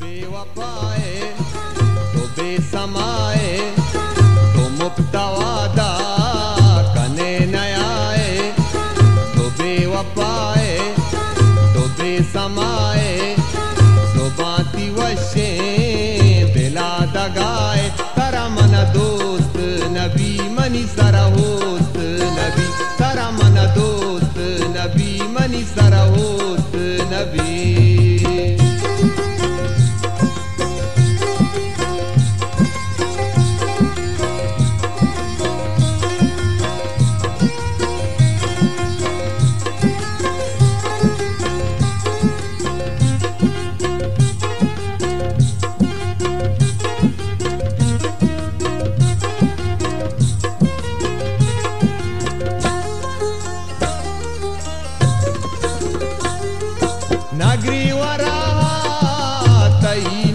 बेवफाए तो बेसमाए तो मुक्तवादा कने नयाए। तो बेवफाए तो बेसमाए तो बाती वशे दगाए। तरा मन दोस्त नबी मनी सरा होस्त नबी। तरा मन दोस्त नबी मनी सरा होस्त नबी।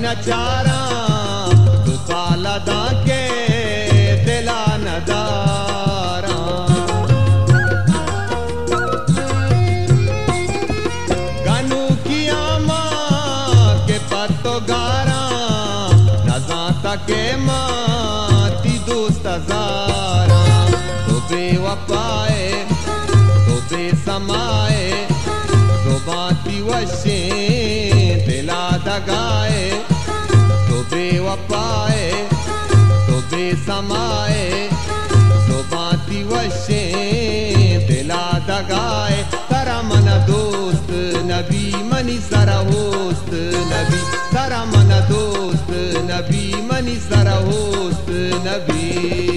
नचारा दुसाला दा के दिला नदारा गनु किया माँ के पत्तो गारा नजाता के माती दोस्त तो बेसमाए तो बाती वशे, बेला दगाए तरा मन दोस्त, नबी मनी सरा होस्त नबी। तरा मन दोस्त, नबी मनी सरा होस्त नबी।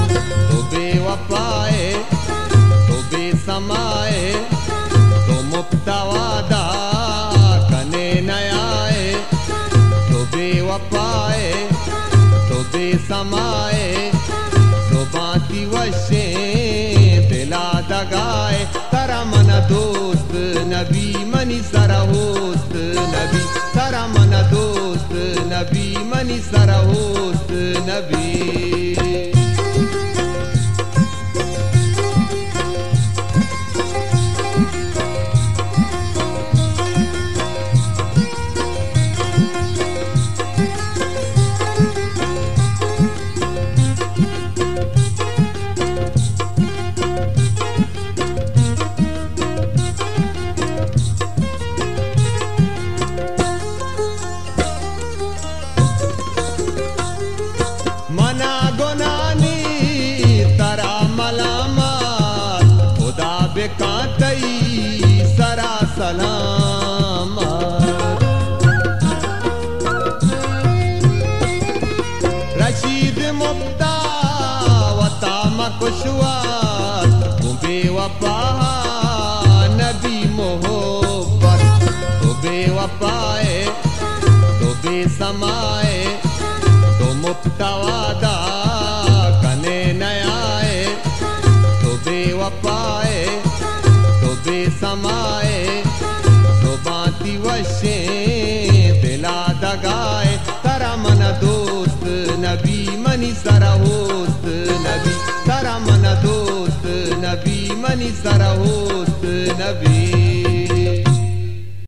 तो बेवफाए तो बेसमाए तो बाती वशे दिला दगाए। तरा मन दोस्त नबी मनी सरा होस्त नबी। तरा मन दोस्त नबी मनी सरा होस्त नबी खुदा बेकातई सरा सलाम। रशीद वता नबी सरा होस्त नबी तरा मन दोस्त नबी मनी सरा होस्त नबी